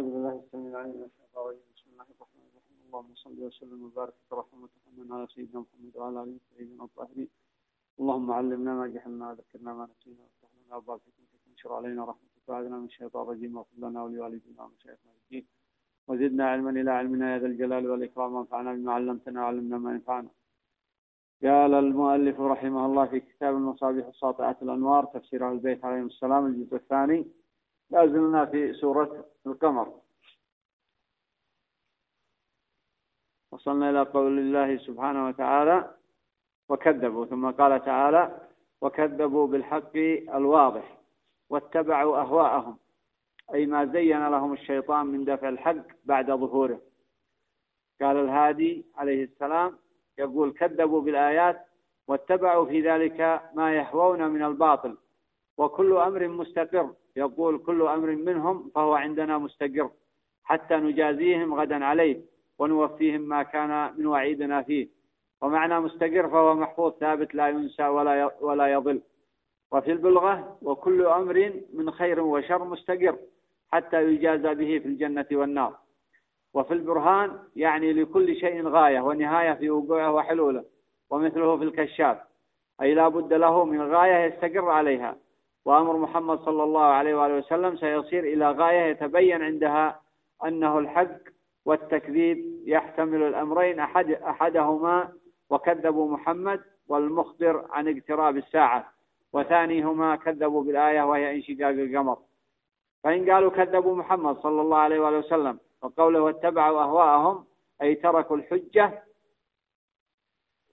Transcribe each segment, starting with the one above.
أعوذ بالله السميع العليم من الشيطان الرجيم. بسم الله الرحمن الرحيم. اللهم صل وسلم وبارك ورحمة وتحمل على سيدنا محمد وعلى آله سيدنا الطاهرين. اللهم علمنا ما جهلنا وذكرنا ما نسينا وافتح لنا أبواب حكمتك وانشر علينا رحمتك وأعذنا من الشيطان الرجيم واغفر لنا ولوالدينا ومشايخنا الدين. وزدنا علما إلى علمنا يا ذا الجلال والإكرام وانفعنا بما علمتنا وعلمنا ما ينفعنا. قال المؤلف رحمه الله في كتاب المصابيح الساطعة الأنوار تفسير البيت عليهم السلام الجزء الثاني. لا زلنا في سورة القمر. وصلنا إلى قول الله سبحانه وتعالى وكذبوا. ثم قال تعالى وكذبوا بالحق الواضح واتبعوا أهواءهم أي ما زين لهم الشيطان من دفع الحق بعد ظهوره. قال الهادي عليه السلام يقول كذبوا بالآيات واتبعوا في ذلك ما يهوون من الباطل وكل أمر مستقر. يقول كل أمر منهم فهو عندنا مستقر حتى نجازيهم غدا عليه ونوفيهم ما كان من وعيدنا فيه. ومعنى مستقر فهو محفوظ ثابت لا ينسى ولا ولا يضل. وفي البلغة وكل أمر من خير وشر مستقر حتى يجازى به في الجنة والنار. وفي البرهان يعني لكل شيء غاية ونهاية في وقوعه وحلوله ومثله في الكشاف. أي لا بد له من غاية يستقر عليها. وأمر محمد صلى الله عليه وآله وسلم سيصير إلى غاية يتبين عندها أنه الحق والتكذيب يحتمل الأمرين أحد أحدهما وكذبوا محمد والمخبر عن اقتراب الساعة وثانيهما كذبوا بالآية وهي انشقاق القمر. فإن قالوا كذبوا محمد صلى الله عليه وآله وسلم وقوله واتبعوا أهواءهم أي تركوا الحجة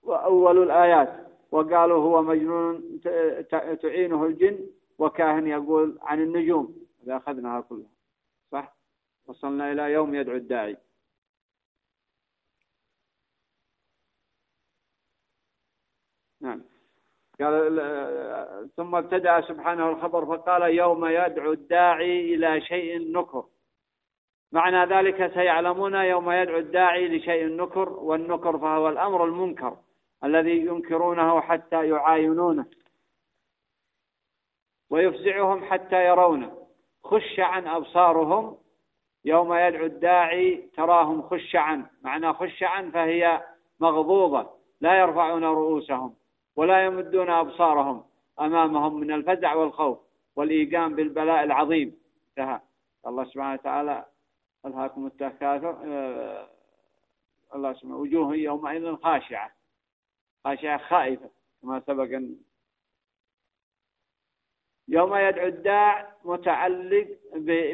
وأول الآيات وقالوا هو مجنون تعينه الجن وكاهن يقول عن النجوم إذا أخذناها كلها. صح؟ وصلنا إلى يوم يدعو الداعي. نعم. قال ثم ابتدأ سبحانه الخبر فقال يوم يدعو الداعي إلى شيء نكر. معنى ذلك سيعلمون يوم يدعو الداعي لشيء نكر والنكر فهو الأمر المنكر الذي ينكرونه حتى يعاينونه. ويفزعهم حتى يرونه. خشعا أبصارهم يوم يدعو الداعي تراهم خشعا معنى خشعا فهي مغضوضة لا يرفعون رؤوسهم ولا يمدون أبصارهم أمامهم من الفزع والخوف والإيقام بالبلاء العظيم. انتهى. الله سبحانه وتعالى ألهاكم التكاثر. آه، الله سبحانه وجوه يومئذ خاشعة خاشعة خائفة كما سبق أن يوم يدعو الداع متعلق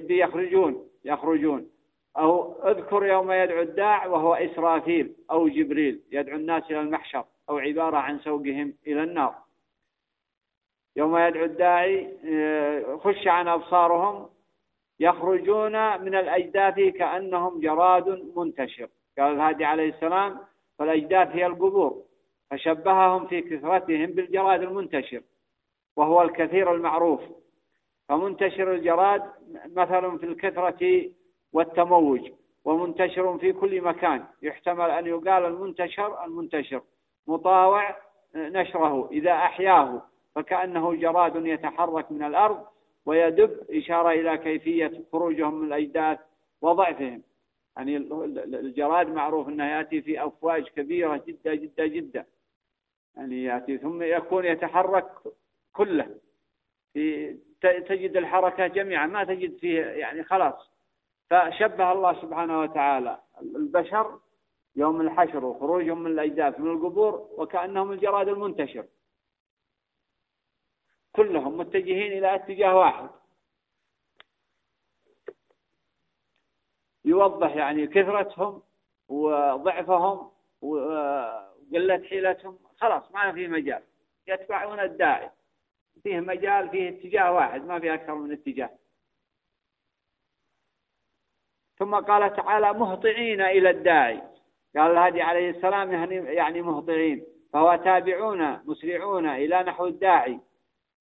بيخرجون يخرجون. أو اذكر يوم يدعو الداع وهو إسرافيل أو جبريل يدعو الناس إلى المحشر أو عبارة عن سوقهم إلى النار. يوم يدعو الداعي آه، خش عن أبصارهم يخرجون من الأجداث كأنهم جراد منتشر. قال الهادي عليه السلام فالأجداث هي القبور فشبههم في كثرتهم بالجراد المنتشر. وهو الكثير المعروف. فمنتشر الجراد مثل في الكثرة والتموج ومنتشر في كل مكان. يحتمل أن يقال المنتشر المنتشر مطاوع نشره إذا أحياه فكأنه جراد يتحرك من الأرض ويدب إشارة إلى كيفية خروجهم من الأجداث وضعفهم. يعني الجراد معروف أنه يأتي في أفواج كبيرة جدا جدا جدا. يعني يأتي ثم يكون يتحرك كله. في تجد الحركة جميعا ما تجد فيه يعني خلاص. فشبه الله سبحانه وتعالى البشر يوم الحشر وخروجهم من الأجداث من القبور وكأنهم الجراد المنتشر. كلهم متجهين إلى اتجاه واحد. يوضح يعني كثرتهم وضعفهم وقلة حيلتهم. خلاص ما في مجال. يتبعون الداعي. فيه مجال فيه اتجاه واحد ما في أكثر من اتجاه. ثم قال تعالى مهطعين إلى الداعي. قال الهادي عليه السلام يعني, يعني مهطعين. فهو تابعون مسرعون إلى نحو الداعي.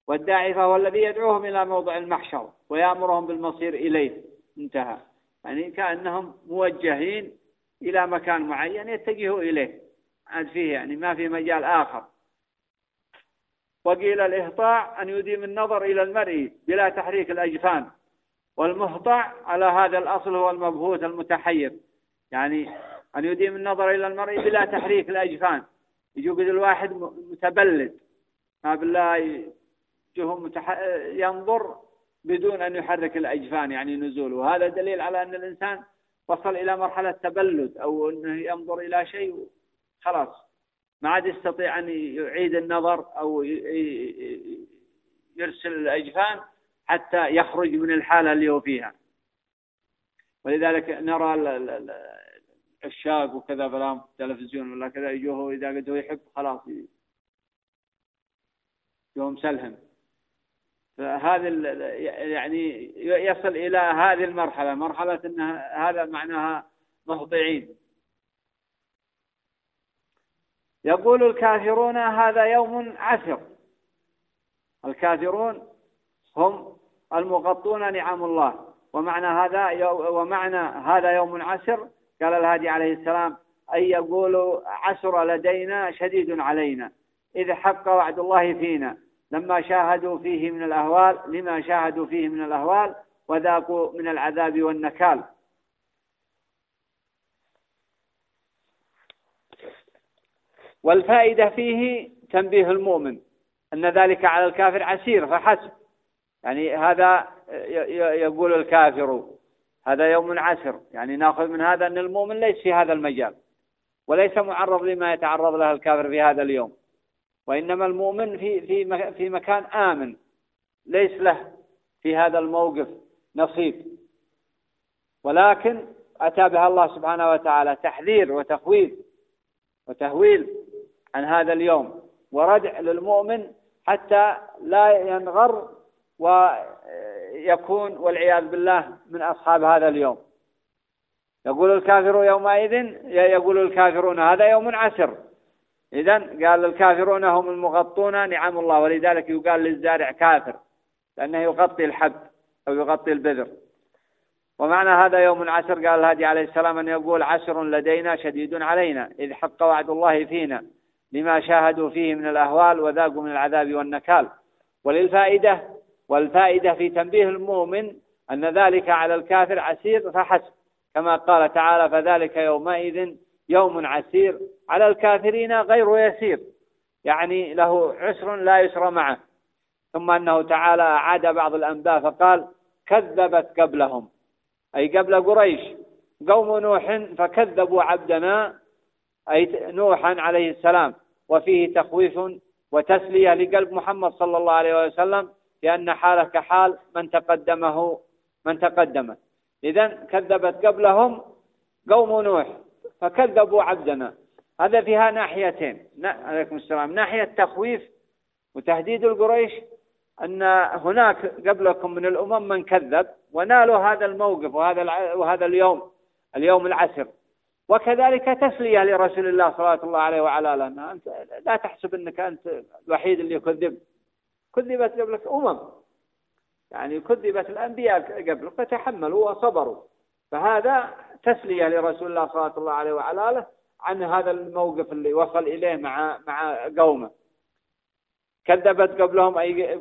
والداعي فهو الذي يدعوهم إلى موضع المحشر ويأمرهم بالمصير إليه. انتهى. يعني كأنهم موجهين إلى مكان معين يتجهوا إليه. عاد فيه يعني ما في مجال آخر. وقيل الإهطاع أن يديم النظر إلى المرء بلا تحريك الأجفان والمهطع على هذا الأصل هو المبهوت المتحير. يعني أن يديم النظر إلى المرء بلا تحريك الأجفان يجوز الواحد متبلد. ما بالله متح... ينظر بدون أن يحرك الأجفان يعني نزول وهذا دليل على أن الإنسان وصل إلى مرحلة تبلد أو أنه ينظر إلى شيء خلاص. ما عاد يستطيع أن يعيد النظر أو يرسل الأجفان حتى يخرج من الحالة اللي هو فيها. ولذلك نرى الشاق وكذا فلان التلفزيون ولا كذا يجوه إذا قد هو يحب خلاص. يوم سلهم. فهذا يعني يصل إلى هذه المرحلة. مرحلة أن هذا معناها مهطعين. يقول الكافرون هذا يوم عسر. الكافرون هم المغطون نعم الله. ومعنى هذا ومعنى هذا يوم عسر قال الهادي عليه السلام أن يقولوا عسر لدينا شديد علينا. إذ حق وعد الله فينا. لما شاهدوا فيه من الأهوال لما شاهدوا فيه من الأهوال وذاقوا من العذاب والنكال. والفائدة فيه تنبيه المؤمن أن ذلك على الكافر عسير فحسب. يعني هذا يقول الكافر هذا يوم عسر يعني ناخذ من هذا أن المؤمن ليس في هذا المجال وليس معرض لما يتعرض له الكافر في هذا اليوم. وإنما المؤمن في في في مكان آمن ليس له في هذا الموقف نصيب. ولكن أتى بها الله سبحانه وتعالى تحذير وتخويف وتهويل عن هذا اليوم. وردع للمؤمن حتى لا ينغر ويكون والعياذ بالله من أصحاب هذا اليوم. يقول الكافر يومئذ يقول الكافرون هذا يوم عسر. إذا قال الكافرون هم المغطون نعم الله. ولذلك يقال للزارع كافر لأنه يغطي الحب أو يغطي البذر. ومعنى هذا يوم عسر قال الهادي عليه السلام أن يقول عسر لدينا شديد علينا إذ حق وعد الله فينا. لما شاهدوا فيه من الأهوال وذاقوا من العذاب والنكال. وللفائدة والفائدة في تنبيه المؤمن أن ذلك على الكافر عسير فحسب. كما قال تعالى فذلك يومئذ يوم عسير. على الكافرين غير يسير. يعني له عسر لا يسر معه. ثم أنه تعالى أعاد بعض الأنباء فقال كذبت قبلهم. أي قبل قريش. قوم نوح فكذبوا عبدنا أي نوحا عليه السلام. وفيه تخويف وتسلية لقلب محمد صلى الله عليه وسلم لأن حاله كحال من تقدمه من تقدمه إذا كذبت قبلهم قوم نوح فكذبوا عبدنا. هذا فيها ناحيتين. عليكم السلام. ناحية تخويف وتهديد القريش أن هناك قبلكم من الأمم من كذب ونالوا هذا الموقف وهذا وهذا اليوم اليوم العسر. وكذلك تسلية لرسول الله صلى الله عليه وعلى آله. أنت لا تحسب أنك أنت الوحيد اللي كذب. كذبت قبلك أمم. يعني كذبت الأنبياء قبلك فتحملوا وصبروا. فهذا تسلية لرسول الله صلى الله عليه وعلى آله عن هذا الموقف اللي وصل إليه مع مع قومه. كذبت قبلهم أي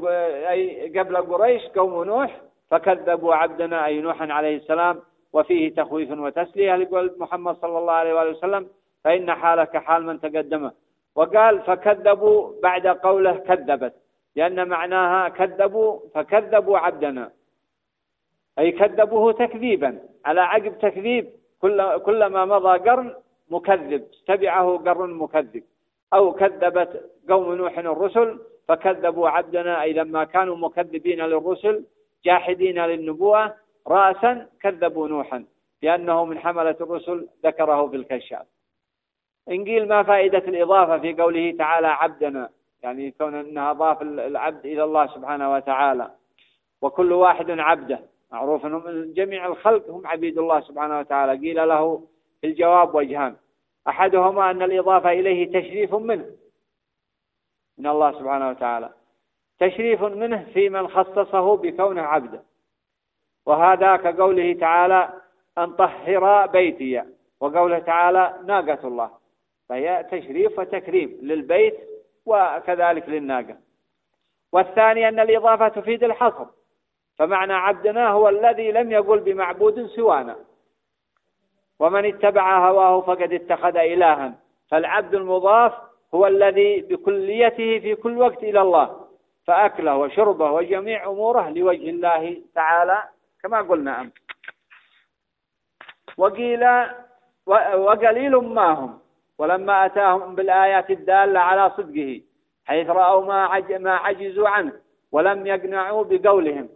أي قبل قريش قوم نوح فكذبوا عبدنا أي نوح عليه السلام. وفيه تخويف وتسلية لقول محمد صلى الله عليه وآله وسلم فإن حالك حال من تقدمه وقال فكذبوا بعد قوله كذبت لأن معناها كذبوا فكذبوا عبدنا. أي كذبوه تكذيبا على عقب تكذيب كل كلما مضى قرن مكذب تبعه قرن مكذب. أو كذبت قوم نوح الرسل فكذبوا عبدنا أي لما كانوا مكذبين للرسل جاحدين للنبوة رأسا كذبوا نوحا لأنه من حملة الرسل ذكره في الكشاف إن قيل ما فائدة الإضافة في قوله تعالى عبدنا يعني كون أنها أضاف العبد إلى الله سبحانه وتعالى. وكل واحد عبده. معروف أنهم جميع الخلق هم عبيد الله سبحانه وتعالى. قيل له في الجواب وجهان. أحدهما أن الإضافة إليه تشريف منه. من الله سبحانه وتعالى. تشريف منه في من خصصه بكونه عبده. وهذا كقوله تعالى أن طهر بيتي. وقوله تعالى ناقة الله. فهي تشريف وتكريم للبيت وكذلك للناقة. والثاني أن الإضافة تفيد الحصر. فمعنى عبدنا هو الذي لم يقل بمعبود سوانا. ومن اتبع هواه فقد اتخذ إلها. فالعبد المضاف هو الذي بكليته في كل وقت إلى الله. فأكله وشربه وجميع أموره لوجه الله تعالى كما قلنا أمس. وقيل وقليل ما هم. ولما أتاهم بالآيات الدالة على صدقه حيث رأوا ما عجزوا عنه ولم يقنعوا بقولهم.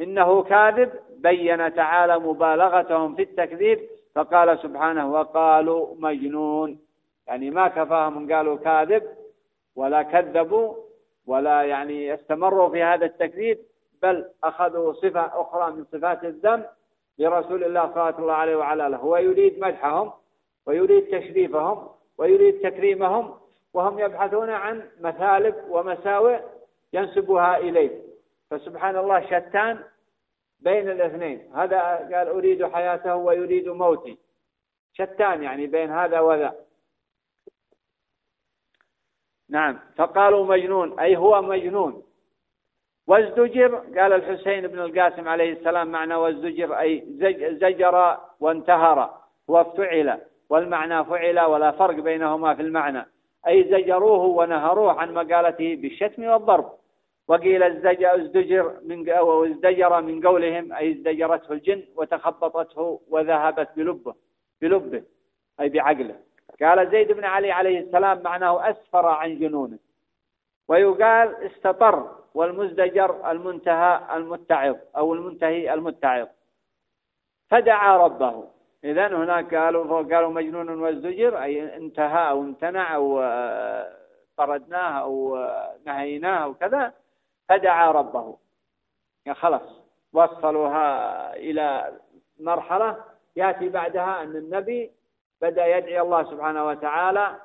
إنه كاذب بين تعالى مبالغتهم في التكذيب فقال سبحانه وقالوا مجنون. يعني ما كفاهم قالوا كاذب ولا كذبوا ولا يعني استمروا في هذا التكذيب. بل أخذوا صفة أخرى من صفات الذم لرسول الله صلى الله عليه وعلى آله. هو يريد مدحهم ويريد تشريفهم ويريد تكريمهم وهم يبحثون عن مثالب ومساوئ ينسبها إليه. فسبحان الله شتان بين الاثنين. هذا قال أريد حياته ويريد موتي. شتان يعني بين هذا وذا. نعم. فقالوا مجنون. أي هو مجنون. وازدجر قال الحسين بن القاسم عليه السلام معنى وازدجر أي زجر وانتهر وفعل والمعنى فعل ولا فرق بينهما في المعنى. أي زجروه ونهروه عن مقالته بالشتم والضرب. وقيل ازدجر من أو ازدجر من قولهم أي ازدجرته الجن وتخبطته وذهبت بلبه بلبه أي بعقله. قال زيد بن علي عليه السلام معناه أسفر عن جنونه. ويقال استطر والمزدجر المنتهى المتعظ أو المنتهي المتعظ. فدعا ربه. إذا هناك قالوا قالوا مجنون وازدجر أي انتهى أو امتنع أو آه، طردناه أو آه، نهيناه أو كذا فدعا ربه. يعني خلاص وصلوها إلى مرحلة يأتي بعدها أن النبي بدأ يدعي الله سبحانه وتعالى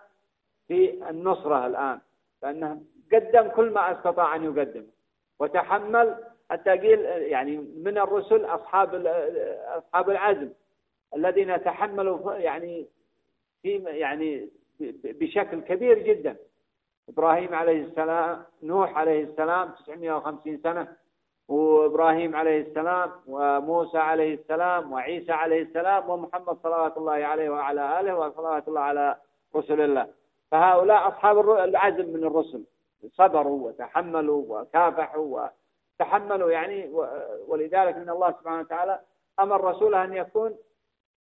في النصرة الآن. لأنه قدم كل ما أستطاع أن يقدم. وتحمل حتى قيل يعني من الرسل أصحاب أصحاب العزم الذين تحملوا يعني في يعني بشكل كبير جدا. إبراهيم عليه السلام نوح عليه السلام 950 سنة وإبراهيم عليه السلام وموسى عليه السلام وعيسى عليه السلام ومحمد صلوات الله عليه وعلى آله وصلوات الله على رسل الله. فهؤلاء أصحاب العزم من الرسل. صبروا وتحملوا وكافحوا وتحملوا يعني ولذلك من الله سبحانه وتعالى أمر رسوله أن يكون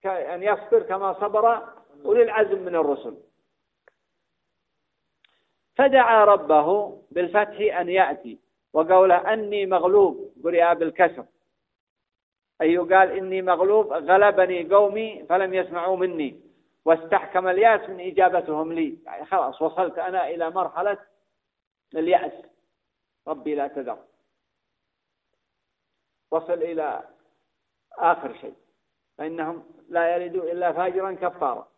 أن يصبر كما صبر أولي العزم من الرسل. فدعا ربه بالفتح أن يأتي وقوله أني مغلوب قرئ بالكسر. أي يقال إني مغلوب غلبني قومي فلم يسمعوا مني. واستحكم الياس من إجابتهم لي. يعني خلاص وصلت أنا إلى مرحلة اليأس. ربي لا تذر. وصل إلى آخر شيء. فإنهم لا يردوا إلا فاجرا كفارا.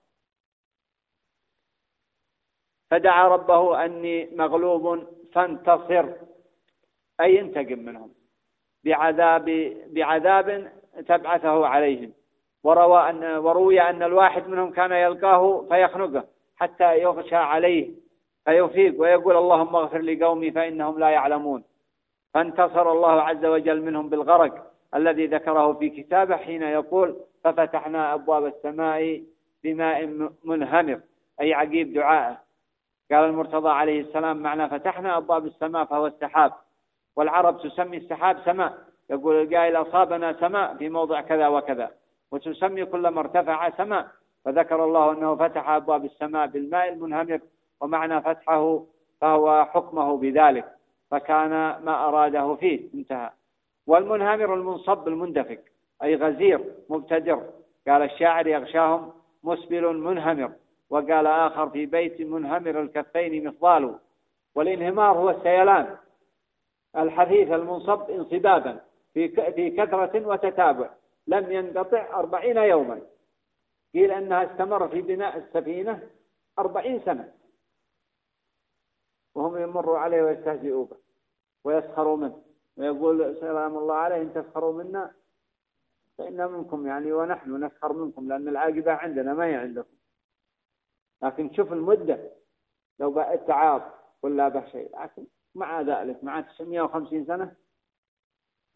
فدعا ربه أني مغلوب فانتصر. أي انتقم منهم. بعذاب بعذاب تبعثه عليهم. وروى أن وروي أن الواحد منهم كان يلقاه فيخنقه حتى يغشى عليه فيفيق ويقول اللهم اغفر لقومي فإنهم لا يعلمون. فانتصر الله عز وجل منهم بالغرق الذي ذكره في كتابه حين يقول ففتحنا أبواب السماء بماء منهمر. أي عقيب دعائه قال المرتضى عليه السلام معنى فتحنا أبواب السماء فهو السحاب. والعرب تسمي السحاب سماء. يقول القائل أصابنا سماء في موضع كذا وكذا. وتسمي كل ما ارتفع سماء. فذكر الله أنه فتح أبواب السماء بالماء المنهمر ومعنى فتحه فهو حكمه بذلك فكان ما أراده فيه انتهى. والمنهمر المنصب المندفق أي غزير مبتدر قال الشاعر يغشاهم مسبل منهمر وقال آخر في بيت منهمر الكفين مفضال. والانهمار هو السيلان الحثيث المنصب انصبابا في في كثرة وتتابع. لم ينقطع أربعين يوما. قيل أنها استمر في بناء السفينة أربعين سنة. وهم يمروا عليه ويستهزئوا به ويسخروا منه. ويقول سلام الله عليه إن تسخروا منا فإنا منكم يعني ونحن نسخر منكم لأن العاقبة عندنا ما هي عندكم. لكن شوف المدة لو بقى التعاط ولا به شيء. لكن مع ذلك مع 950 سنة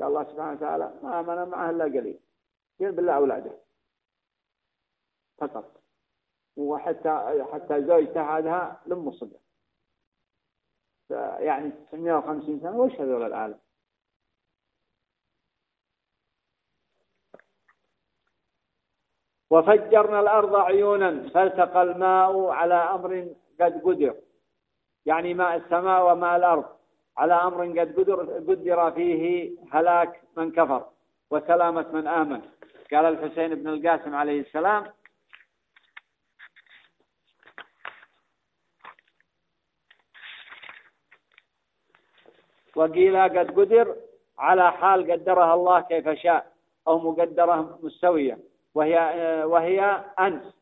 الله سبحانه وتعالى ما آمن معه إلا قليل. بالله أولاده فقط. وحتى حتى زوجته هذا لم صدق يعني 950 سنة وش هذول العالم وفجرنا الأرض عيونا فالتقى الماء على أمر قد قدر. يعني ماء السماء وماء الأرض. على أمر قد قدر, قدر فيه هلاك من كفر وسلامة من آمن. قال الحسين بن القاسم عليه السلام وقيل قد قدر على حال قدرها الله كيف شاء أو مقدرة مستوية وهي وهي أنس.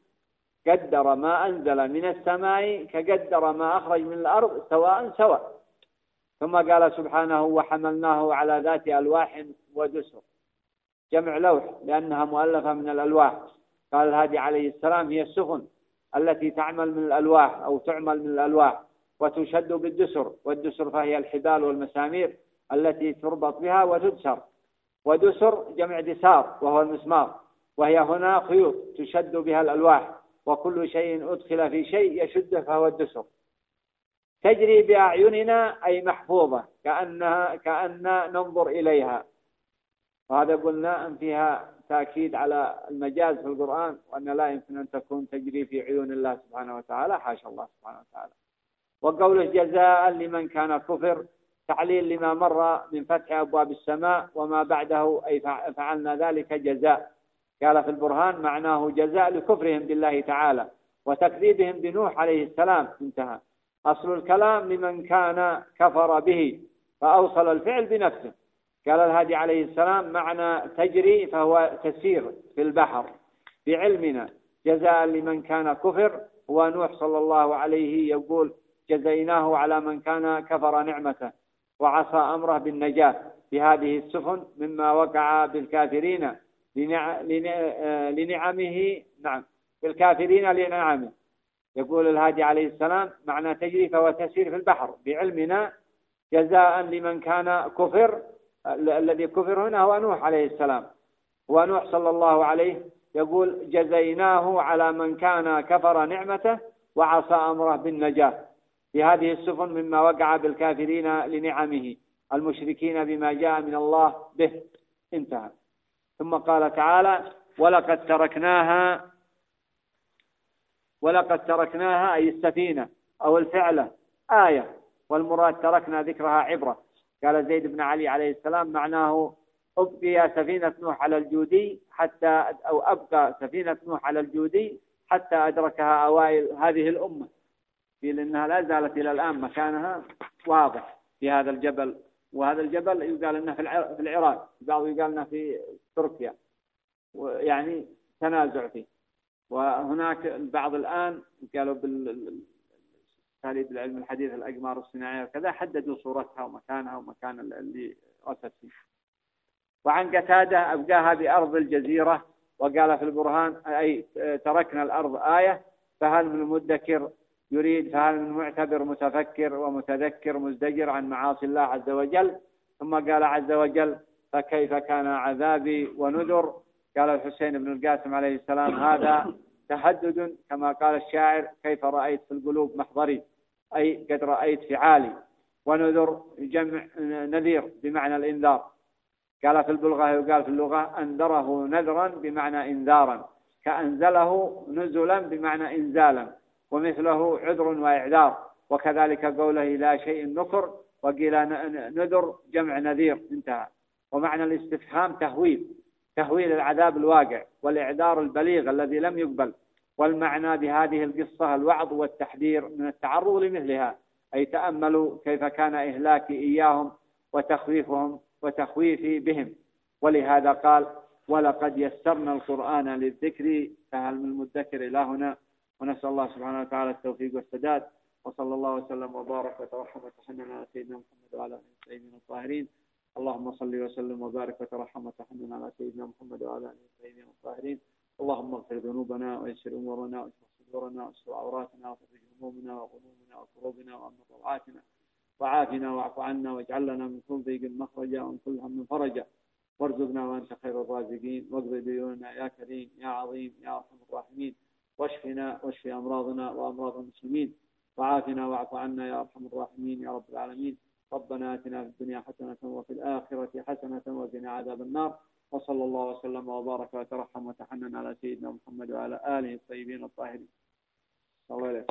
قدر ما أنزل من السماء كقدر ما أخرج من الأرض سواء سواء. ثم قال سبحانه وحملناه على ذات ألواح ودسر. جمع لوح لأنها مؤلفة من الألواح. قال الهادي عليه السلام هي السفن التي تعمل من الألواح أو تعمل من الألواح وتشد بالدسر والدسر فهي الحبال والمسامير التي تربط بها وتدسر. ودسر جمع دسار وهو المسمار وهي هنا خيوط تشد بها الألواح وكل شيء أدخل في شيء يشده فهو الدسر. تجري بأعيننا أي محفوظة كأنها كأن ننظر إليها. وهذا قلنا أن فيها تأكيد على المجاز في القرآن وأن لا يمكن أن تكون تجري في عيون الله سبحانه وتعالى. حاشا الله سبحانه وتعالى. وقوله جزاء لمن كان كفر تعليل لما مر من فتح أبواب السماء وما بعده أي فعلنا ذلك جزاء. قال في البرهان معناه جزاء لكفرهم بالله تعالى وتكذيبهم بنوح عليه السلام. انتهى. أصل الكلام لمن كان كفر به فأوصل الفعل بنفسه. قال الهادي عليه السلام معنى تجري فهو تسير في البحر بعلمنا جزاء لمن كان كفر. هو نوح صلى الله عليه يقول جزيناه على من كان كفر نعمته وعصى أمره بالنجاة بهذه السفن مما وقع بالكافرين لنعمه. نعم بالكافرين لنعمه. يقول الهادي عليه السلام معنى تجري فهو تسير في البحر بعلمنا جزاء لمن كان كفر الذي كفر هنا هو نوح عليه السلام. هو نوح صلى الله عليه يقول جزيناه على من كان كفر نعمته وعصى أمره بالنجاة. في هذه السفن مما وقع بالكافرين لنعمه المشركين بما جاء من الله به. انتهى. ثم قال تعالى ولقد تركناها ولقد تركناها أي السفينة أو الفعلة آية. والمراد تركنا ذكرها عبرة. قال زيد بن علي عليه السلام معناه أبقي سفينة نوح على الجودي حتى أو أبقى سفينة نوح على الجودي حتى أدركها أوائل هذه الأمة. قيل إنها لا زالت إلى الآن مكانها. واضح في هذا الجبل. وهذا الجبل يقال إنه في العراق. بعض يقال إنه في تركيا. ويعني تنازع فيه. وهناك البعض الآن قالوا بال بالعلم الحديث الأقمار الصناعية وكذا حددوا صورتها ومكانها ومكان اللي أسس فيه. وعن قتادة أبقاها بأرض الجزيرة وقال في البرهان أي تركنا الأرض آية فهل من مدكر يريد فهل من معتبر متفكر ومتذكر مزدجر عن معاصي الله عز وجل؟ ثم قال عز وجل فكيف كان عذابي ونذر؟ قال الحسين بن القاسم عليه السلام هذا تهدد كما قال الشاعر كيف رأيت في القلوب محضري؟ أي قد رأيت فعالي ونذر جمع نذير بمعنى الإنذار. قال في البلغة يقال في اللغة أنذره نذرا بمعنى إنذارا كأنزله نزلا بمعنى إنزالا ومثله عذر وإعذار. وكذلك قوله لا شيء نكر وقيل نذر جمع نذير. انتهى. ومعنى الاستفهام تهويل تهويل العذاب الواقع والإعذار البليغ الذي لم يقبل. والمعنى بهذه القصة الوعظ والتحذير من التعرض لمثلها. أي تأملوا كيف كان إهلاكي إياهم وتخويفهم وتخويفي بهم. ولهذا قال ولقد يسرنا القرآن للذكر فهل من مدكر إلى هنا؟ ونسأل الله سبحانه وتعالى التوفيق والسداد. وصلى الله وسلم وبارك وترحم وتحنن على سيدنا محمد وعلى آله الطيبين الطاهرين. اللهم صل وسلم وبارك وترحم وتحنن على سيدنا محمد وعلى آله الطيبين الطاهرين. اللهم اغفر ذنوبنا ويسر أمورنا واشرح صدورنا واستر عوراتنا وفرج همومنا وغمومنا وكروبنا وأمن روعاتنا وعافنا واعف عنا واجعل لنا من كل ضيق مخرجا ومن كل هم فرجا. وارزقنا وأنت خير الرازقين. واقض ديوننا يا كريم يا عظيم يا أرحم الراحمين. واشفنا واشف أمراضنا وأمراض المسلمين. وعافنا واعف عنا يا أرحم الراحمين يا رب العالمين. ربنا آتنا في الدنيا حسنة وفي الآخرة حسنة وقنا عذاب النار. وصلى الله وسلم وبارك وترحم وتحنن على سيدنا محمد وعلى آله الطيبين الطاهرين. الله